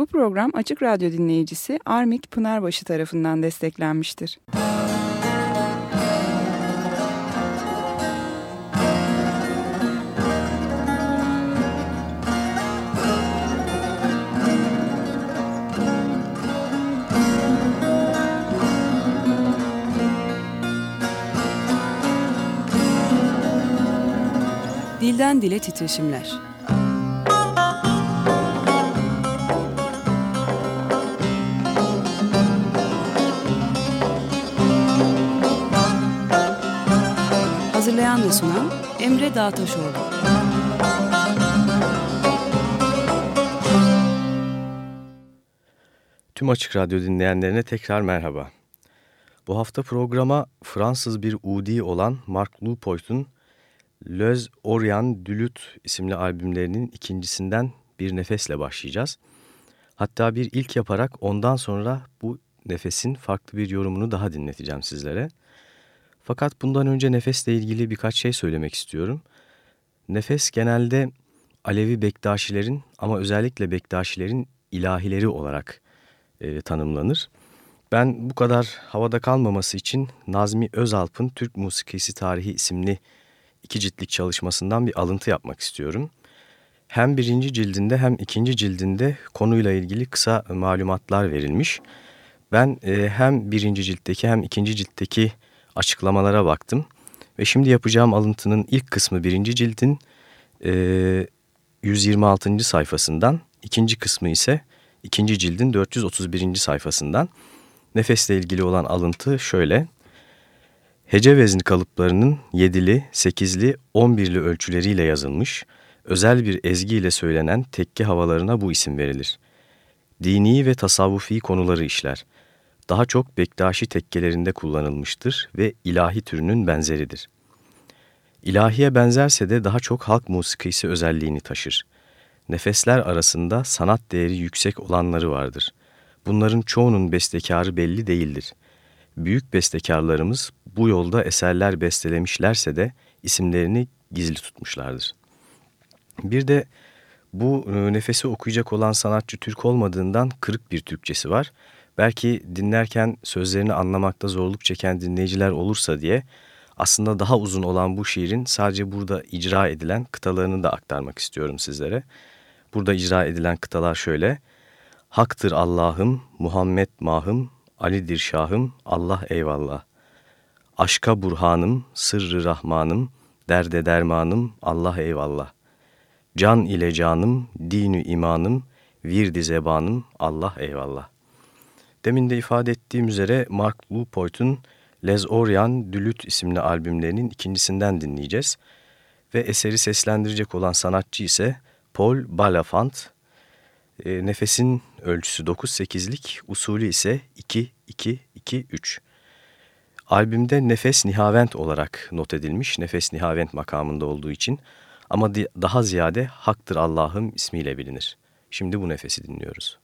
Bu program Açık Radyo dinleyicisi Armik Pınarbaşı tarafından desteklenmiştir. Dilden Dile Titreşimler Hazırlayan ve sunan Emre Dağtaşoğlu. Tüm Açık Radyo dinleyenlerine tekrar merhaba. Bu hafta programa Fransız bir Udi olan Mark Lupoyt'un Löz Orient du Lut isimli albümlerinin ikincisinden bir nefesle başlayacağız. Hatta bir ilk yaparak ondan sonra bu nefesin farklı bir yorumunu daha dinleteceğim sizlere. Fakat bundan önce nefesle ilgili birkaç şey söylemek istiyorum. Nefes genelde Alevi Bektaşilerin ama özellikle Bektaşilerin ilahileri olarak e, tanımlanır. Ben bu kadar havada kalmaması için Nazmi Özalp'ın Türk Musikisi Tarihi isimli iki ciltlik çalışmasından bir alıntı yapmak istiyorum. Hem birinci cildinde hem ikinci cildinde konuyla ilgili kısa malumatlar verilmiş. Ben e, hem birinci ciltteki hem ikinci ciltteki açıklamalara baktım. Ve şimdi yapacağım alıntının ilk kısmı birinci cildin e, 126. sayfasından, ikinci kısmı ise ikinci cildin 431. sayfasından. Nefesle ilgili olan alıntı şöyle. Hece vezni kalıplarının yedili, sekizli, on birli ölçüleriyle yazılmış, özel bir ezgiyle söylenen tekke havalarına bu isim verilir. Dini ve tasavvufi konuları işler daha çok Bektaşi tekkelerinde kullanılmıştır ve ilahi türünün benzeridir. İlahiye benzerse de daha çok halk musikisi özelliğini taşır. Nefesler arasında sanat değeri yüksek olanları vardır. Bunların çoğunun bestekarı belli değildir. Büyük bestekarlarımız bu yolda eserler bestelemişlerse de isimlerini gizli tutmuşlardır. Bir de bu e, nefesi okuyacak olan sanatçı Türk olmadığından kırık bir Türkçesi var belki dinlerken sözlerini anlamakta zorluk çeken dinleyiciler olursa diye aslında daha uzun olan bu şiirin sadece burada icra edilen kıtalarını da aktarmak istiyorum sizlere. Burada icra edilen kıtalar şöyle. Haktır Allah'ım, Muhammed mahım, Ali'dir şahım, Allah eyvallah. Aşka burhanım, sırrı rahmanım, derde dermanım, Allah eyvallah. Can ile canım, dinü imanım, virdi zebanım, Allah eyvallah. Demin de ifade ettiğim üzere Mark Lupoyt'un Les Orion du Lut isimli albümlerinin ikincisinden dinleyeceğiz. Ve eseri seslendirecek olan sanatçı ise Paul Balafant. E, nefesin ölçüsü 9-8'lik, usulü ise 2-2-2-3. Albümde nefes nihavent olarak not edilmiş, nefes nihavent makamında olduğu için ama daha ziyade Haktır Allah'ım ismiyle bilinir. Şimdi bu nefesi dinliyoruz.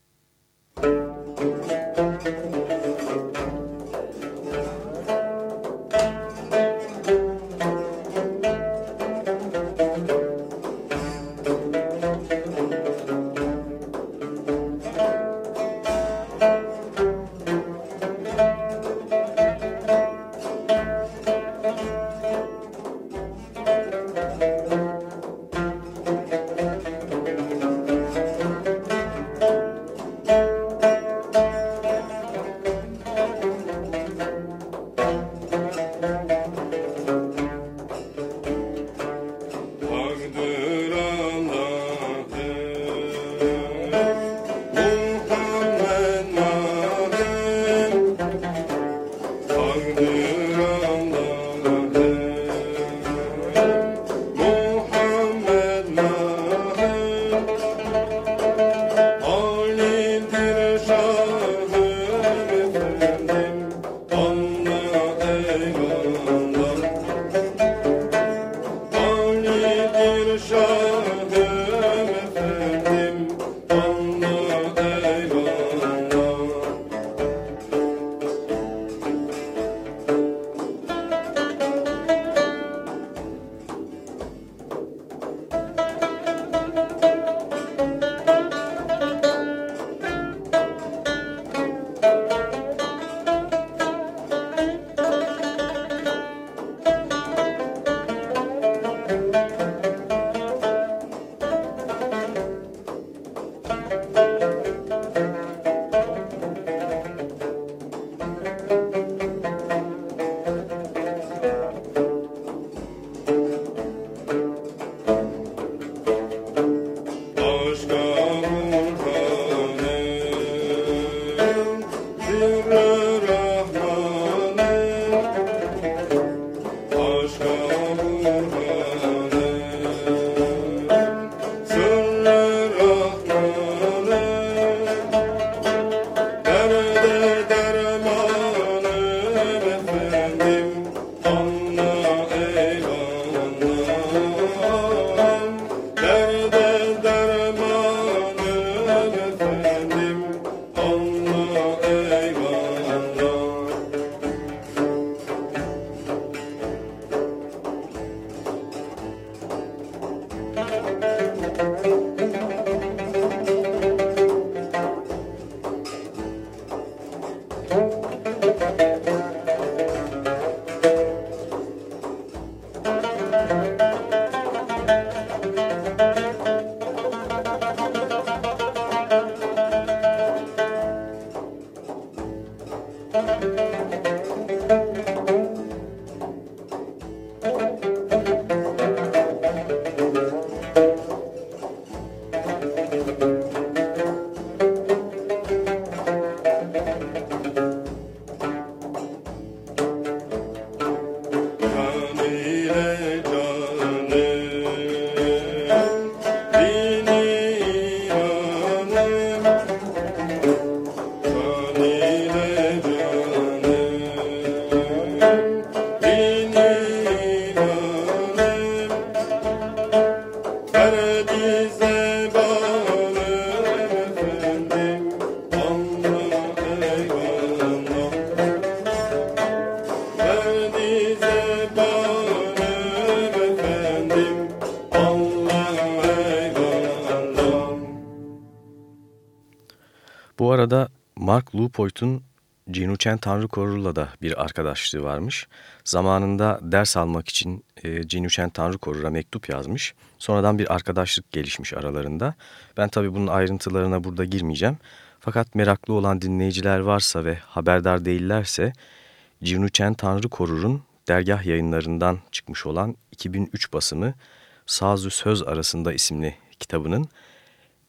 Arada Mark Lupoit'un Jinu Chen Tanrı Koru'la da bir arkadaşlığı varmış. Zamanında ders almak için e, Jinu Chen Tanrı Koru'ya mektup yazmış. Sonradan bir arkadaşlık gelişmiş aralarında. Ben tabii bunun ayrıntılarına burada girmeyeceğim. Fakat meraklı olan dinleyiciler varsa ve haberdar değillerse Jinu Chen Tanrı Korur'un dergah yayınlarından çıkmış olan 2003 basımı Sazü Söz Arasında isimli kitabının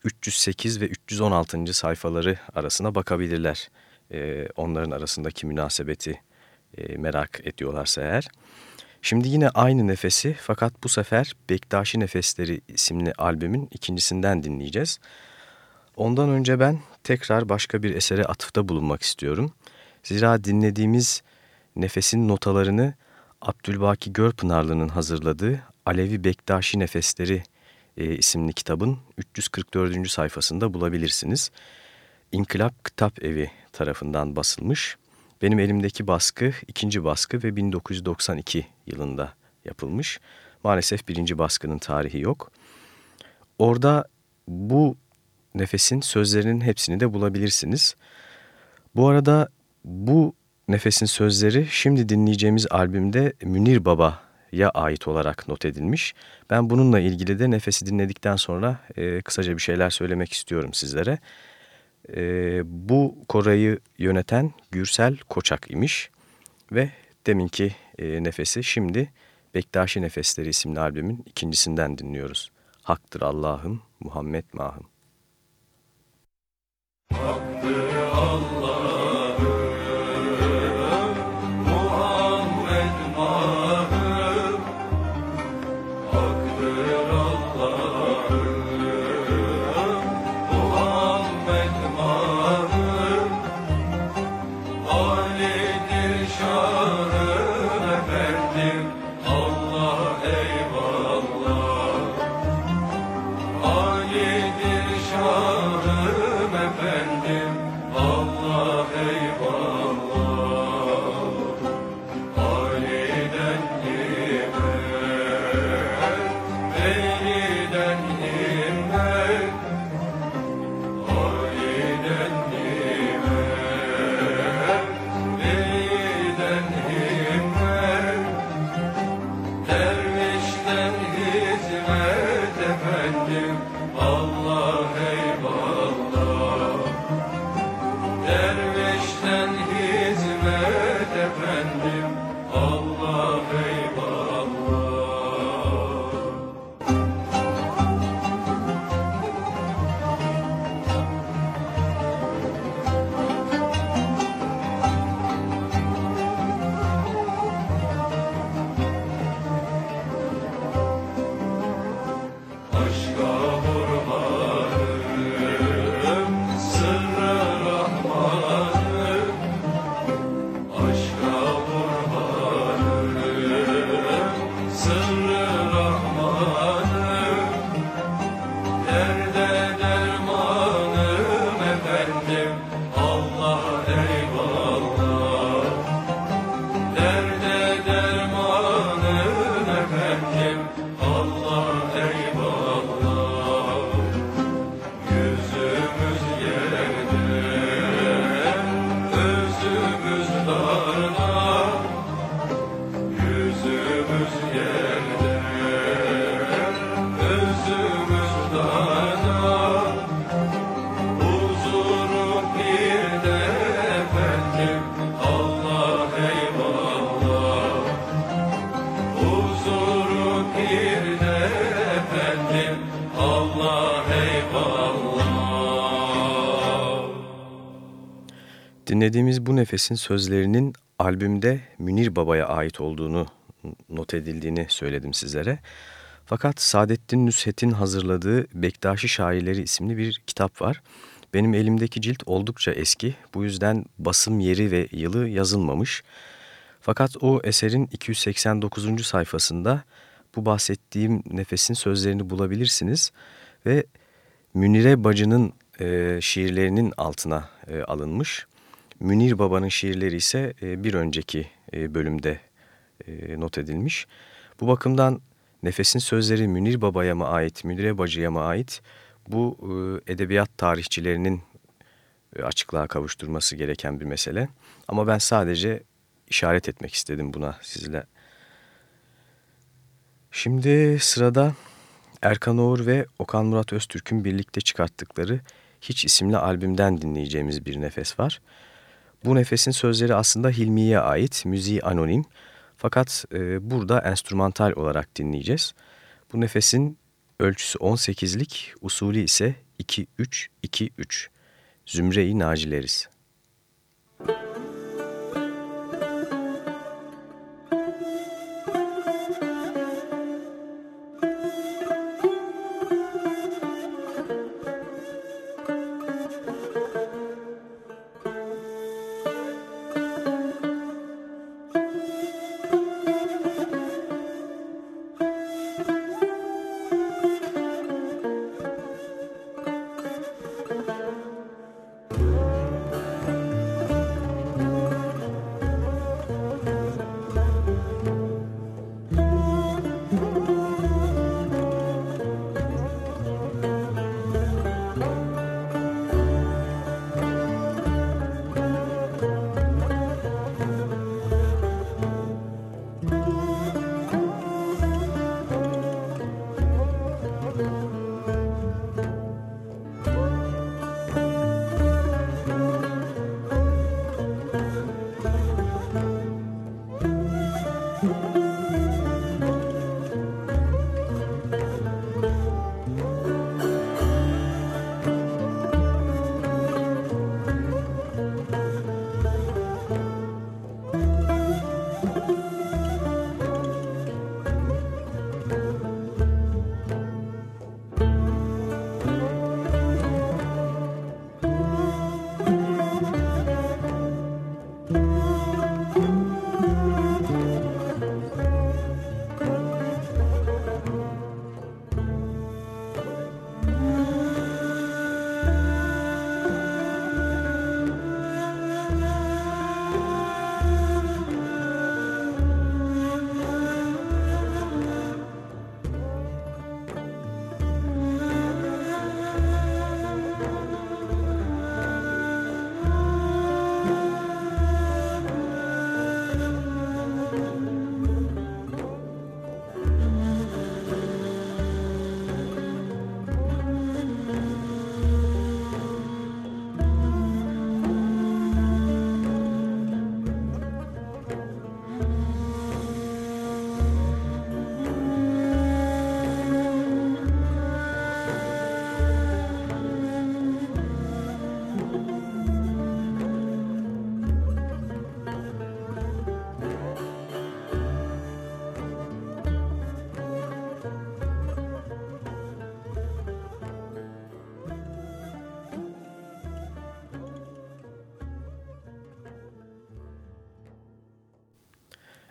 308 ve 316. sayfaları arasına bakabilirler. Ee, onların arasındaki münasebeti e, merak ediyorlarsa eğer. Şimdi yine aynı nefesi fakat bu sefer Bektaşi Nefesleri isimli albümün ikincisinden dinleyeceğiz. Ondan önce ben tekrar başka bir esere atıfta bulunmak istiyorum. Zira dinlediğimiz nefesin notalarını Abdülbaki Görpınarlı'nın hazırladığı Alevi Bektaşi Nefesleri e, isimli kitabın 344. sayfasında bulabilirsiniz. İnkılap Kitap Evi tarafından basılmış. Benim elimdeki baskı ikinci baskı ve 1992 yılında yapılmış. Maalesef birinci baskının tarihi yok. Orada bu nefesin sözlerinin hepsini de bulabilirsiniz. Bu arada bu nefesin sözleri şimdi dinleyeceğimiz albümde Münir Baba'ya ait olarak not edilmiş. Ben bununla ilgili de nefesi dinledikten sonra e, kısaca bir şeyler söylemek istiyorum sizlere. E, bu korayı yöneten Gürsel Koçak imiş ve deminki e, nefesi şimdi Bektaşi Nefesleri isimli albümün ikincisinden dinliyoruz. Haktır Allah'ım, Muhammed Mahım. Haktır Allah'ım listen. Dinlediğimiz bu nefesin sözlerinin albümde Münir Baba'ya ait olduğunu not edildiğini söyledim sizlere. Fakat Saadettin Nusret'in hazırladığı Bektaşi Şairleri isimli bir kitap var. Benim elimdeki cilt oldukça eski. Bu yüzden basım yeri ve yılı yazılmamış. Fakat o eserin 289. sayfasında bu bahsettiğim nefesin sözlerini bulabilirsiniz. Ve Münire Bacı'nın e, şiirlerinin altına e, alınmış. Münir Baba'nın şiirleri ise e, bir önceki e, bölümde e, not edilmiş. Bu bakımdan Nefes'in sözleri Münir Baba'ya mı ait, Münire Bacı'ya mı ait? Bu edebiyat tarihçilerinin açıklığa kavuşturması gereken bir mesele. Ama ben sadece işaret etmek istedim buna sizle. Şimdi sırada Erkan Oğur ve Okan Murat Öztürk'ün birlikte çıkarttıkları Hiç isimli albümden dinleyeceğimiz bir nefes var. Bu nefesin sözleri aslında Hilmi'ye ait, müziği anonim. Fakat e, burada enstrümantal olarak dinleyeceğiz. Bu nefesin ölçüsü 18'lik, usulü ise 2-3-2-3. Zümre-i Nacileriz.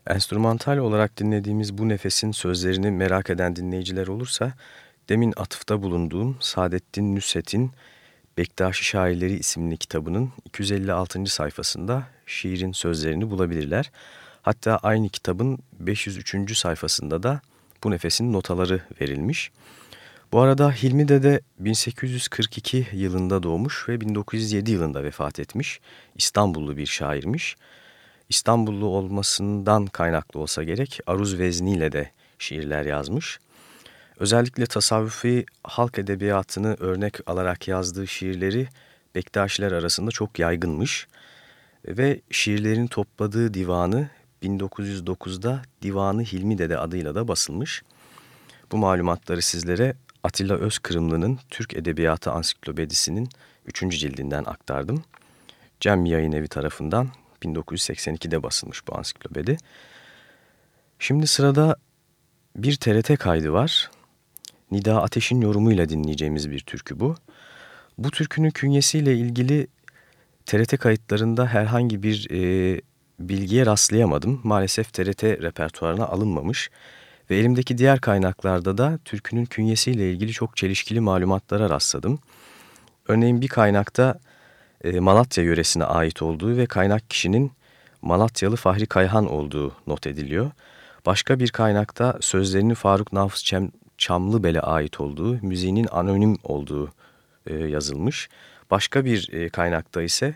Enstrümantal olarak dinlediğimiz bu nefesin sözlerini merak eden dinleyiciler olursa, demin atıfta bulunduğum Saadettin Nusret'in Bektaşi Şairleri isimli kitabının 256. sayfasında şiirin sözlerini bulabilirler. Hatta aynı kitabın 503. sayfasında da bu nefesin notaları verilmiş. Bu arada Hilmi Dede 1842 yılında doğmuş ve 1907 yılında vefat etmiş. İstanbullu bir şairmiş. İstanbullu olmasından kaynaklı olsa gerek aruz vezniyle de şiirler yazmış. Özellikle tasavvufi halk edebiyatını örnek alarak yazdığı şiirleri Bektaşiler arasında çok yaygınmış ve şiirlerin topladığı divanı 1909'da Divanı Hilmi Dede adıyla da basılmış. Bu malumatları sizlere Atilla Özkırımlı'nın Türk Edebiyatı Ansiklopedisi'nin 3. cildinden aktardım. Cem Yayın Evi tarafından 1982'de basılmış bu ansiklopedi. Şimdi sırada bir TRT kaydı var. Nida Ateş'in yorumuyla dinleyeceğimiz bir türkü bu. Bu türkünün künyesiyle ilgili TRT kayıtlarında herhangi bir e, bilgiye rastlayamadım. Maalesef TRT repertuarına alınmamış ve elimdeki diğer kaynaklarda da türkünün künyesiyle ilgili çok çelişkili malumatlara rastladım. Örneğin bir kaynakta e, Malatya yöresine ait olduğu ve kaynak kişinin Malatyalı Fahri Kayhan olduğu not ediliyor. Başka bir kaynakta sözlerinin Faruk Nafız Çam, Çamlıbel'e ait olduğu, müziğinin anonim olduğu e, yazılmış. Başka bir e, kaynakta ise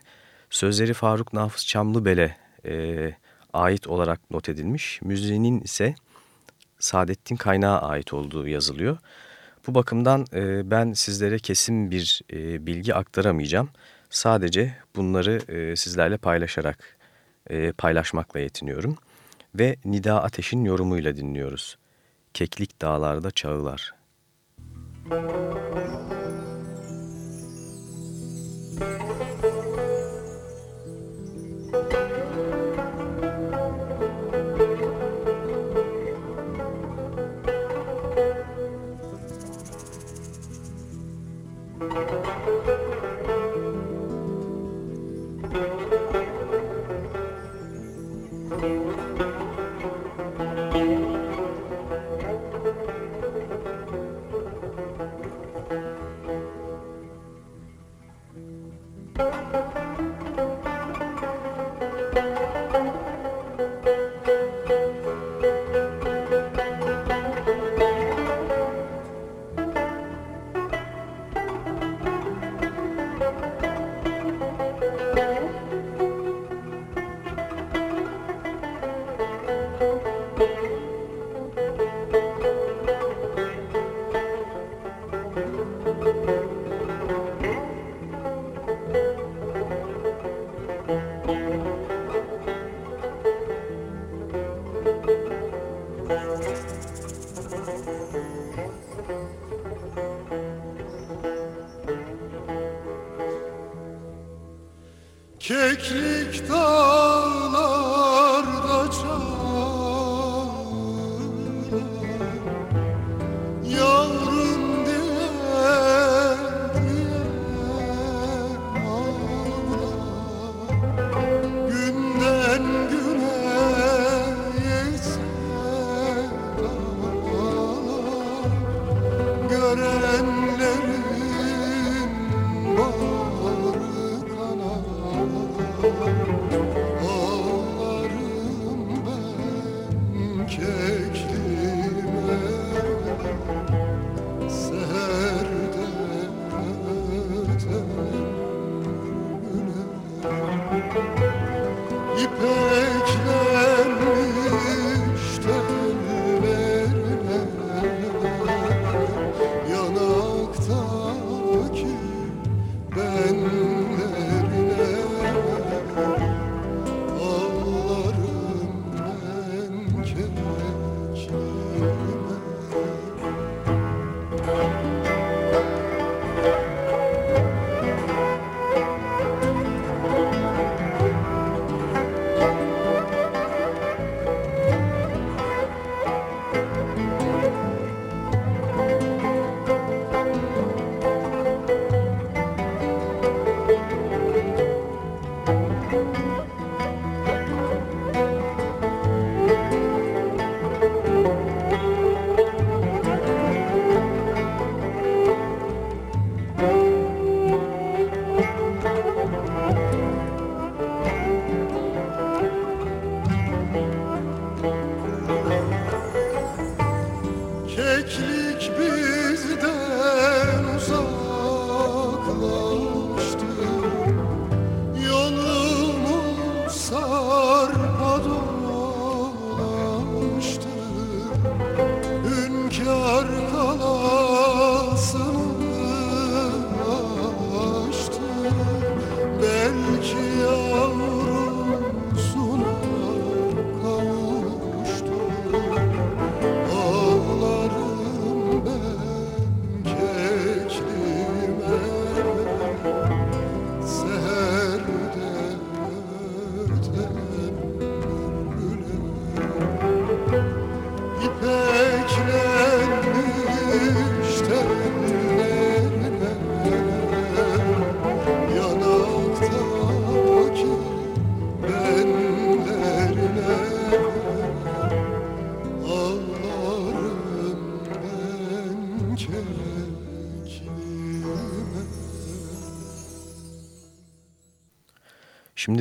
sözleri Faruk Nafız Çamlıbel'e e, ait olarak not edilmiş. Müziğinin ise Saadettin Kaynağı ait olduğu yazılıyor. Bu bakımdan ben sizlere kesin bir bilgi aktaramayacağım. Sadece bunları e, sizlerle paylaşarak e, paylaşmakla yetiniyorum. Ve Nida Ateş'in yorumuyla dinliyoruz. Keklik dağlarda çağılar. Müzik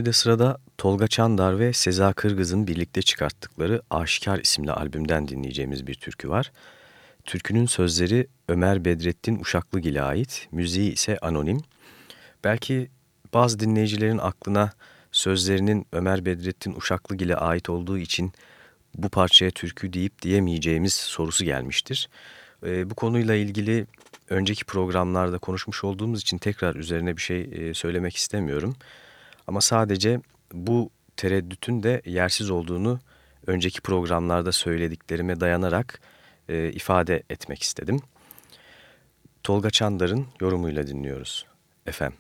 Şimdi sırada Tolga Çandar ve Seza Kırgız'ın birlikte çıkarttıkları Aşikar isimli albümden dinleyeceğimiz bir türkü var. Türkünün sözleri Ömer Bedrettin Uşaklıgil'e ait, müziği ise anonim. Belki bazı dinleyicilerin aklına sözlerinin Ömer Bedrettin Uşaklıgil'e ait olduğu için bu parçaya türkü deyip diyemeyeceğimiz sorusu gelmiştir. E, bu konuyla ilgili önceki programlarda konuşmuş olduğumuz için tekrar üzerine bir şey e, söylemek istemiyorum. Ama sadece bu tereddütün de yersiz olduğunu önceki programlarda söylediklerime dayanarak e, ifade etmek istedim. Tolga Çandar'ın yorumuyla dinliyoruz. Efendim.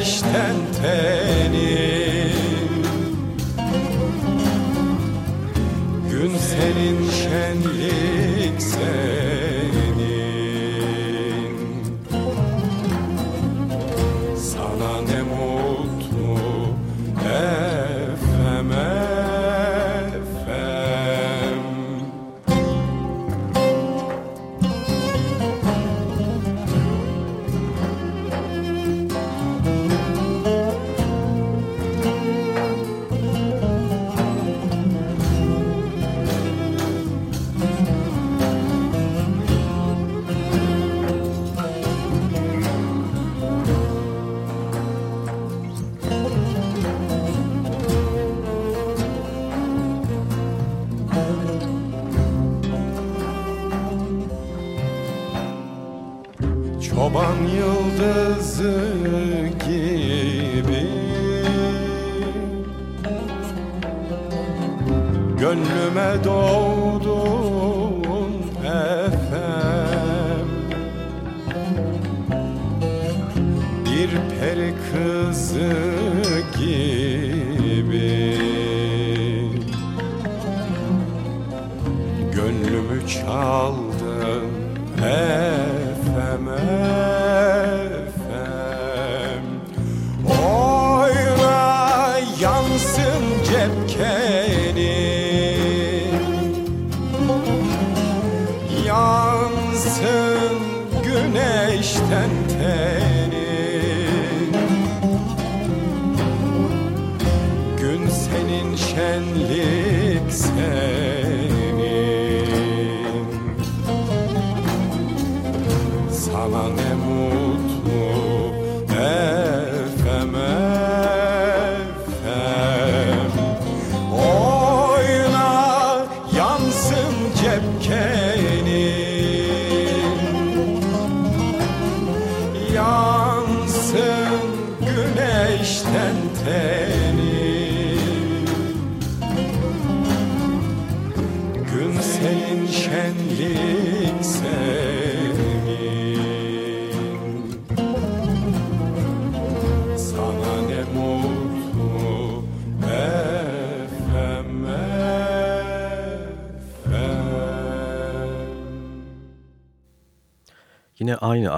Güneşten tenin Gün senin şenlik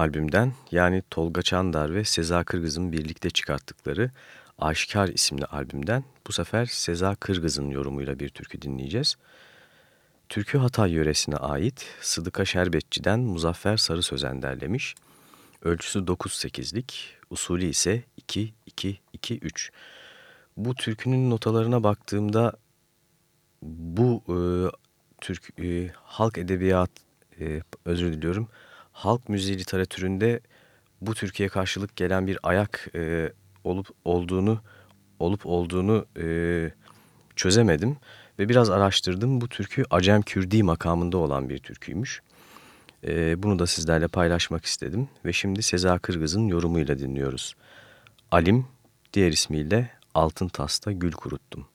albümden yani Tolga Çandar ve Seza Kırgız'ın birlikte çıkarttıkları Aşikar isimli albümden bu sefer Seza Kırgız'ın yorumuyla bir türkü dinleyeceğiz. Türkü Hatay yöresine ait Sıdıka Şerbetçi'den Muzaffer Sarı Sözen derlemiş. Ölçüsü 9-8'lik, usulü ise 2-2-2-3. Bu türkünün notalarına baktığımda bu e, Türk e, halk edebiyat e, özür diliyorum halk müziği literatüründe bu Türkiye karşılık gelen bir ayak e, olup olduğunu olup olduğunu e, çözemedim ve biraz araştırdım. Bu türkü Acem Kürdi makamında olan bir türküymüş. E, bunu da sizlerle paylaşmak istedim ve şimdi Seza Kırgız'ın yorumuyla dinliyoruz. Alim, diğer ismiyle Altın Tas'ta Gül Kuruttum.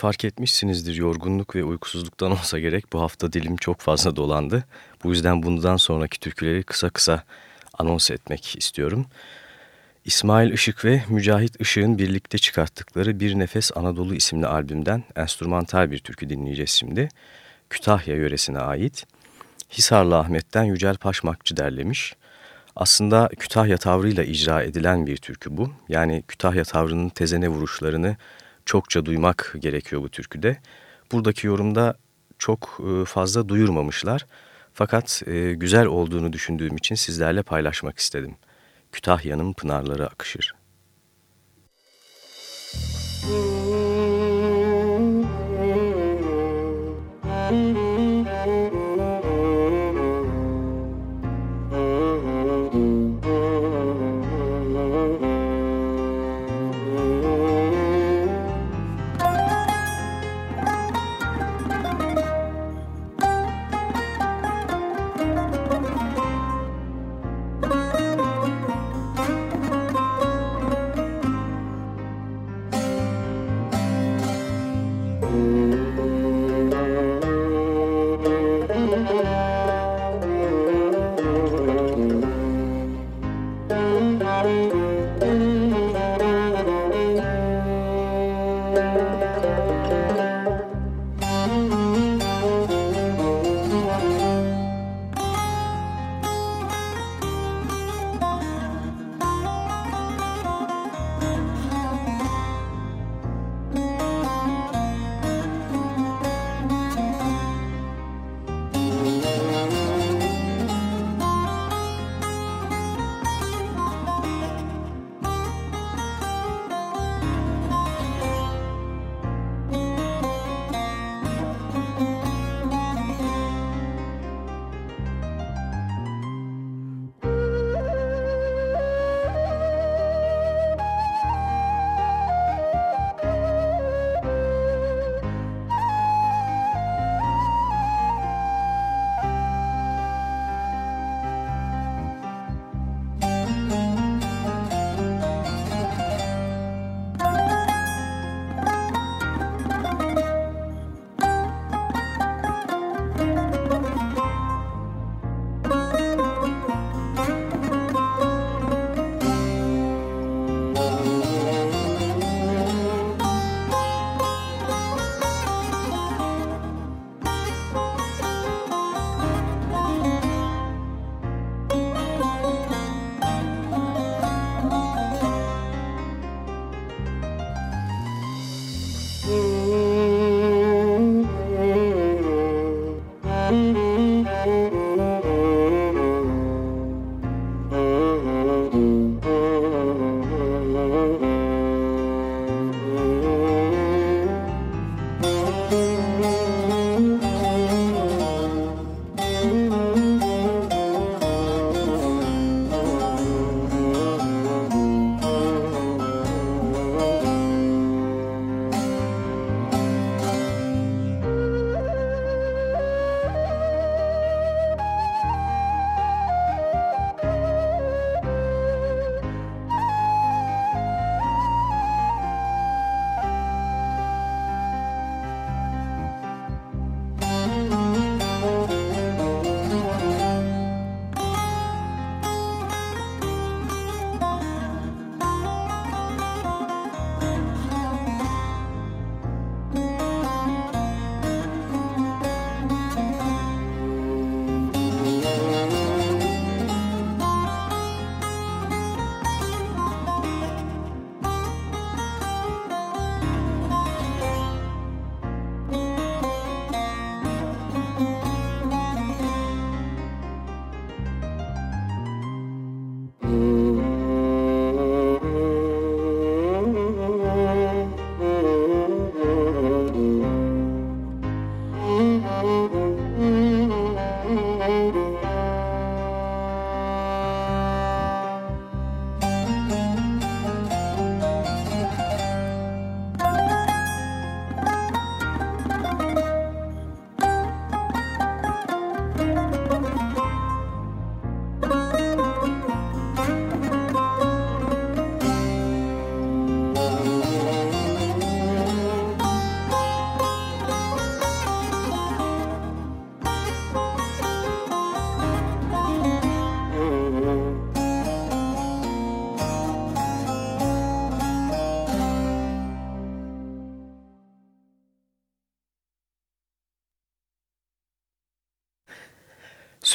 Fark etmişsinizdir yorgunluk ve uykusuzluktan olsa gerek bu hafta dilim çok fazla dolandı. Bu yüzden bundan sonraki türküleri kısa kısa anons etmek istiyorum. İsmail Işık ve Mücahit Işık'ın birlikte çıkarttıkları Bir Nefes Anadolu isimli albümden enstrümantal bir türkü dinleyeceğiz şimdi. Kütahya yöresine ait. Hisarlı Ahmet'ten Yücel Paşmakçı derlemiş. Aslında Kütahya tavrıyla icra edilen bir türkü bu. Yani Kütahya tavrının tezene vuruşlarını çokça duymak gerekiyor bu türküde. Buradaki yorumda çok e, fazla duyurmamışlar. Fakat e, güzel olduğunu düşündüğüm için sizlerle paylaşmak istedim. Kütahya'nın pınarları akışır. Müzik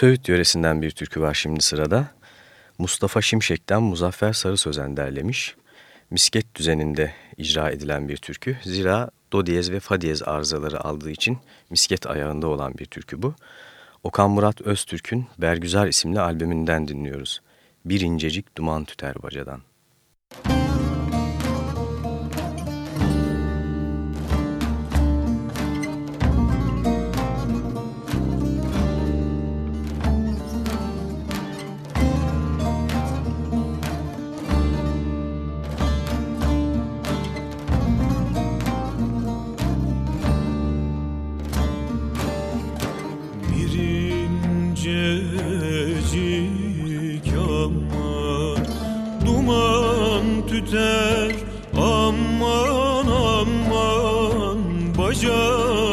Söğüt yöresinden bir türkü var şimdi sırada. Mustafa Şimşek'ten Muzaffer Sarı Sözen derlemiş. Misket düzeninde icra edilen bir türkü. Zira do diyez ve fa diyez arızaları aldığı için misket ayağında olan bir türkü bu. Okan Murat Öztürk'ün Bergüzar isimli albümünden dinliyoruz. Bir incecik duman tüter bacadan. je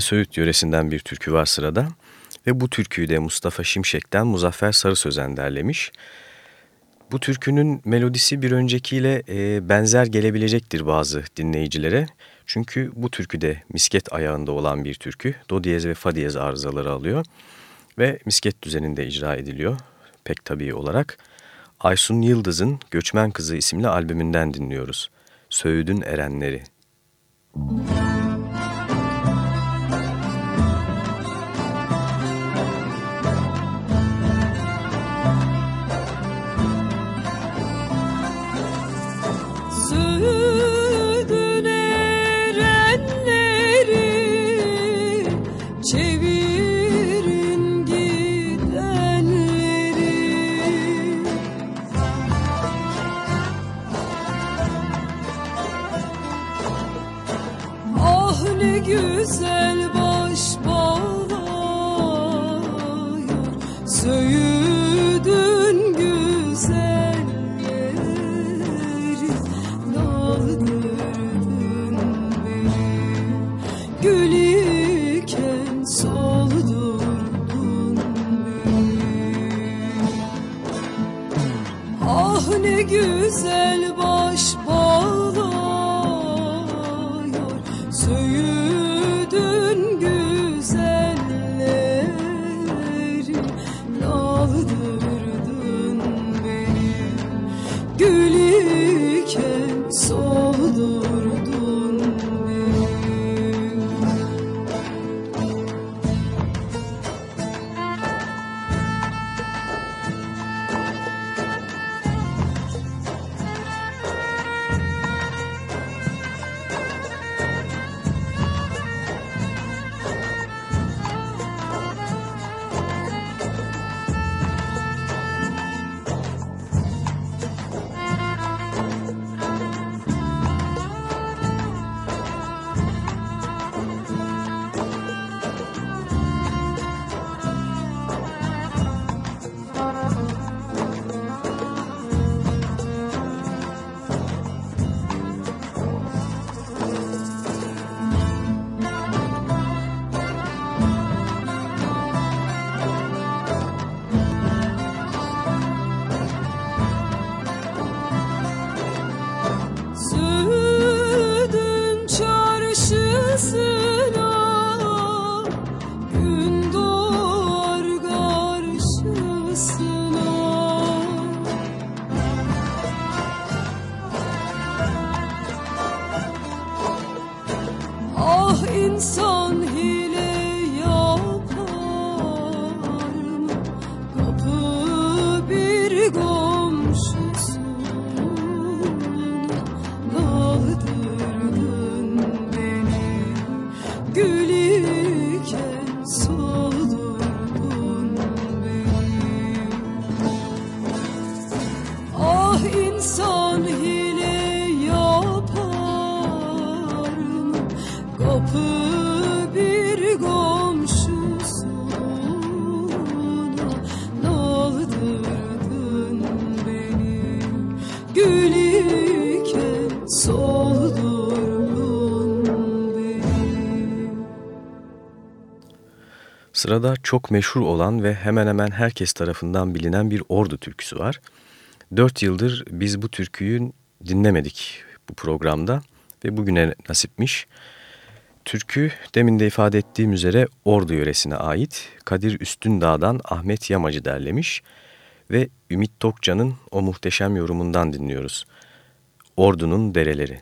Söğüt yöresinden bir türkü var sırada ve bu türküyü de Mustafa Şimşek'ten Muzaffer Sarı Sözen derlemiş. Bu türkünün melodisi bir öncekiyle e, benzer gelebilecektir bazı dinleyicilere. Çünkü bu türküde misket ayağında olan bir türkü. Do diyez ve fa diyez arızaları alıyor ve misket düzeninde icra ediliyor pek tabii olarak. Aysun Yıldız'ın Göçmen Kızı isimli albümünden dinliyoruz. Söğüdün Erenleri. Müzik Sırada çok meşhur olan ve hemen hemen herkes tarafından bilinen bir ordu türküsü var. Dört yıldır biz bu türküyü dinlemedik bu programda ve bugüne nasipmiş. Türkü demin de ifade ettiğim üzere Ordu yöresine ait Kadir Üstündağ'dan Ahmet Yamacı derlemiş ve Ümit Tokcan'ın o muhteşem yorumundan dinliyoruz. Ordu'nun Dereleri.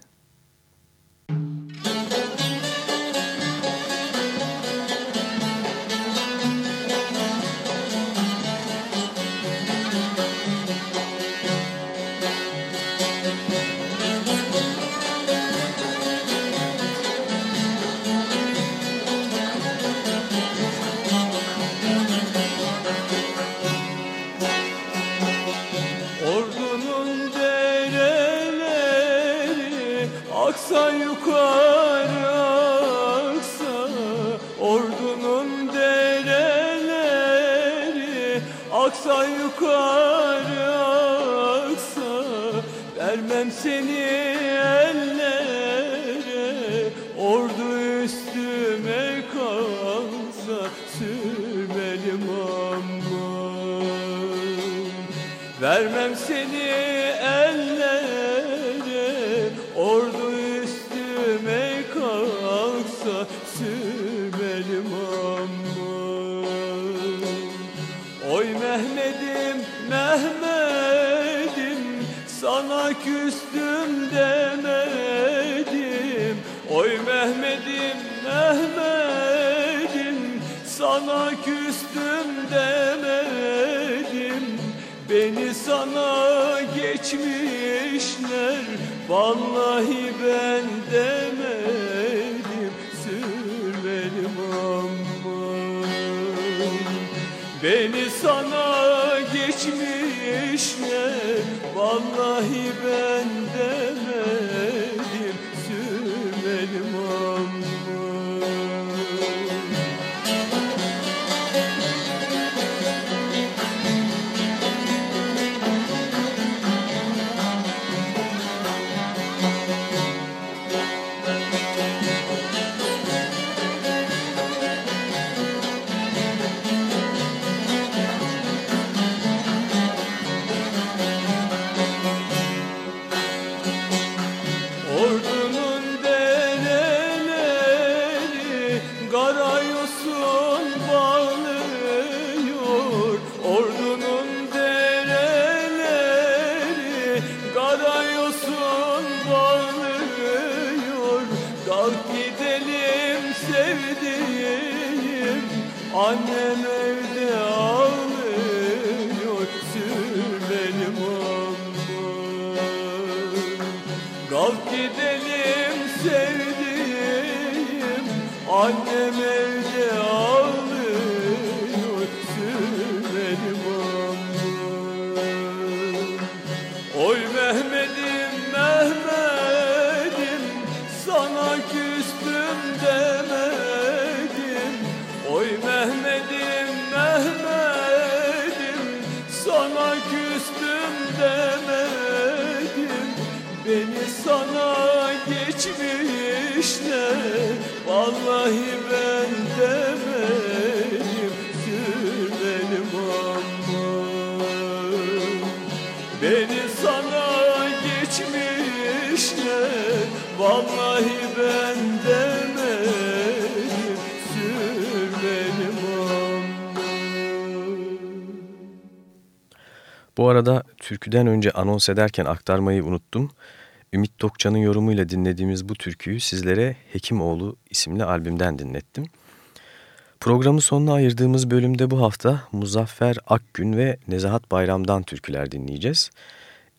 Vallahi ben demedim Sürmelim aman. Beni sana geçmişler Vallahi ben demedim Bu arada türküden önce anons ederken aktarmayı unuttum. Ümit Tokcan'ın yorumuyla dinlediğimiz bu türküyü sizlere Hekimoğlu isimli albümden dinlettim. Programın sonuna ayırdığımız bölümde bu hafta Muzaffer Akgün ve Nezahat Bayram'dan türküler dinleyeceğiz.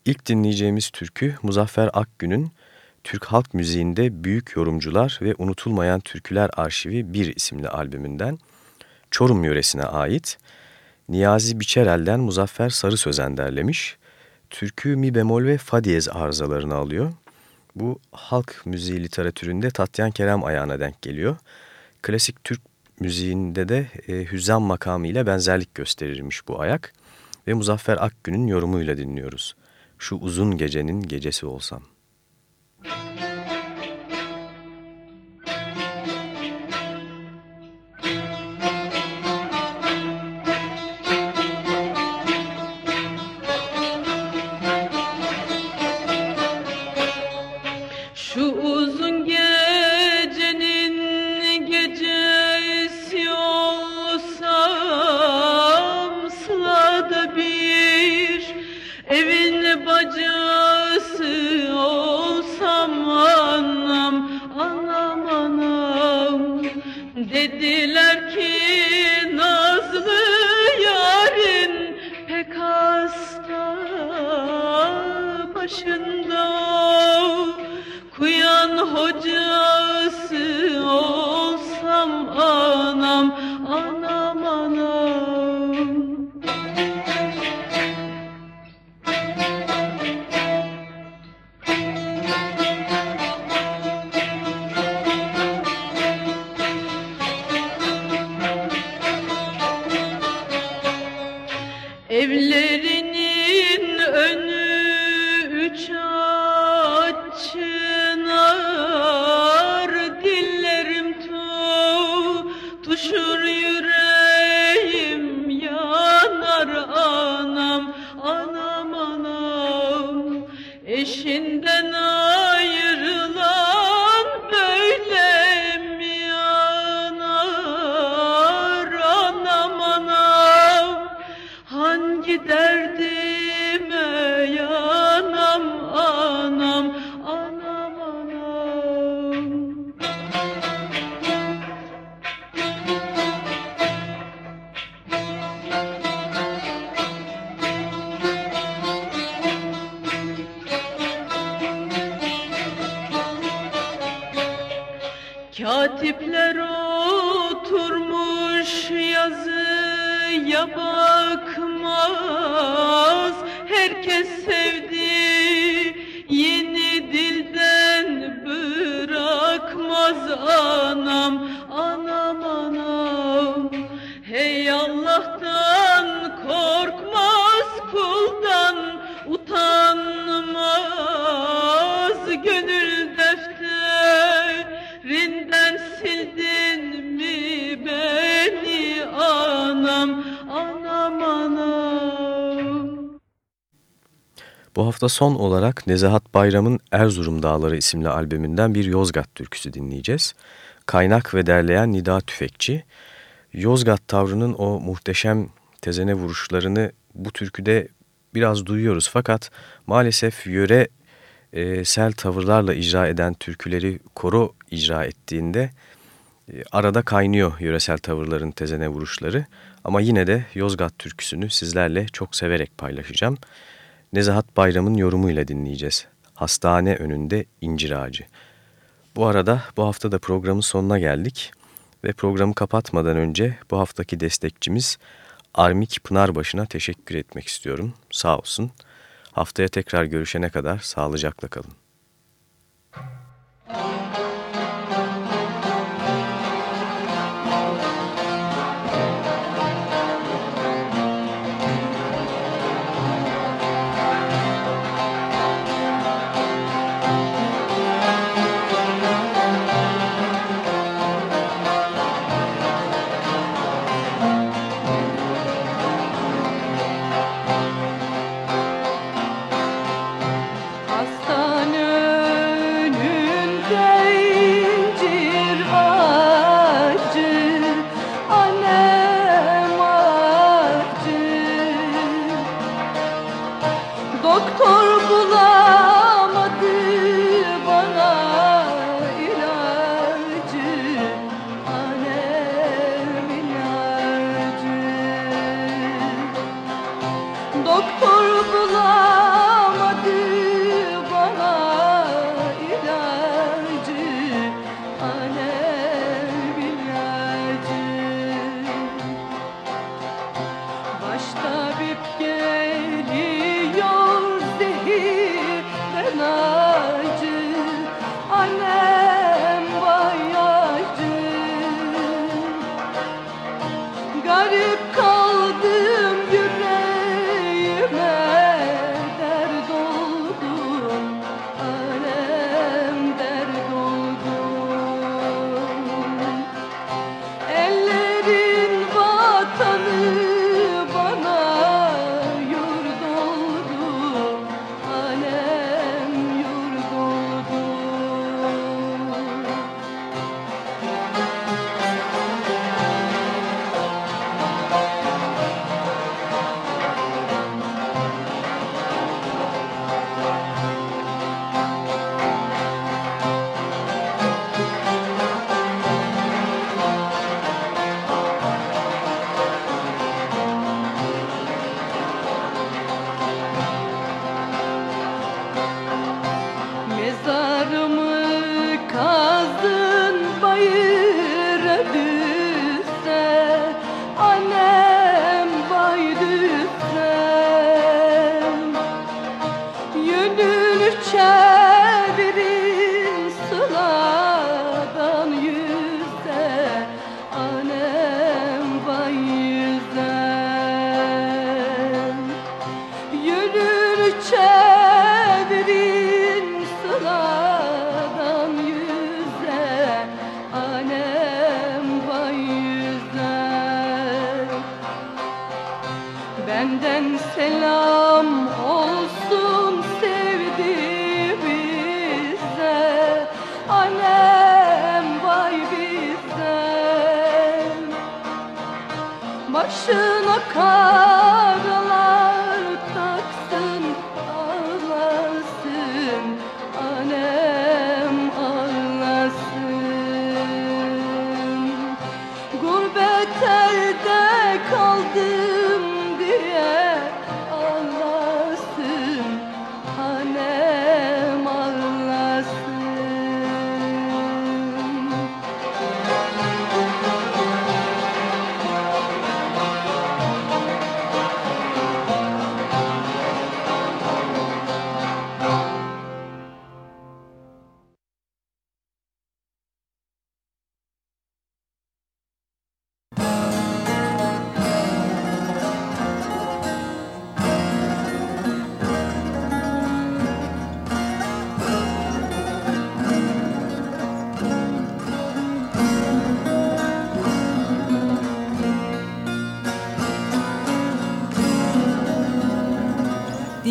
İlk dinleyeceğimiz türkü Muzaffer Akgün'ün Türk halk müziğinde büyük yorumcular ve unutulmayan türküler arşivi 1 isimli albümünden Çorum yöresine ait Niyazi Biçerel'den Muzaffer Sarı Sözen derlemiş. Türkü mi bemol ve fa diyez arızalarını alıyor. Bu halk müziği literatüründe Tatyan Kerem ayağına denk geliyor. Klasik Türk müziğinde de e, hüzzam makamı ile benzerlik gösterirmiş bu ayak. Ve Muzaffer Akgün'ün yorumuyla dinliyoruz. Şu uzun gecenin gecesi olsam. Şu Bu hafta son olarak Nezahat Bayram'ın Erzurum Dağları isimli albümünden bir Yozgat türküsü dinleyeceğiz. kaynak ve derleyen Nida Tüfekçi. Yozgat tavrının o muhteşem tezene vuruşlarını bu türküde biraz duyuyoruz. Fakat maalesef yöre e, sel tavırlarla icra eden türküleri koro icra ettiğinde e, arada kaynıyor yöresel tavırların tezene vuruşları. Ama yine de Yozgat türküsünü sizlerle çok severek paylaşacağım. Nezahat Bayram'ın yorumuyla dinleyeceğiz. Hastane önünde incir ağacı. Bu arada bu hafta da programın sonuna geldik ve programı kapatmadan önce bu haftaki destekçimiz Armik Pınarbaşı'na teşekkür etmek istiyorum. Sağ olsun. Haftaya tekrar görüşene kadar sağlıcakla kalın. Selam olsun sevdiğimize Alem vay Başına kal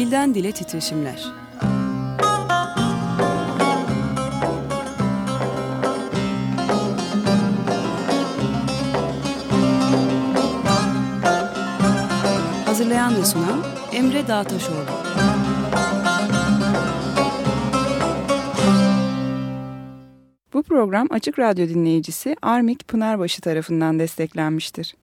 Dilden dile titreşimler. Hazırlayan ve sunan Emre Dağtaşoğlu. Bu program Açık Radyo dinleyicisi Armik Pınarbaşı tarafından desteklenmiştir.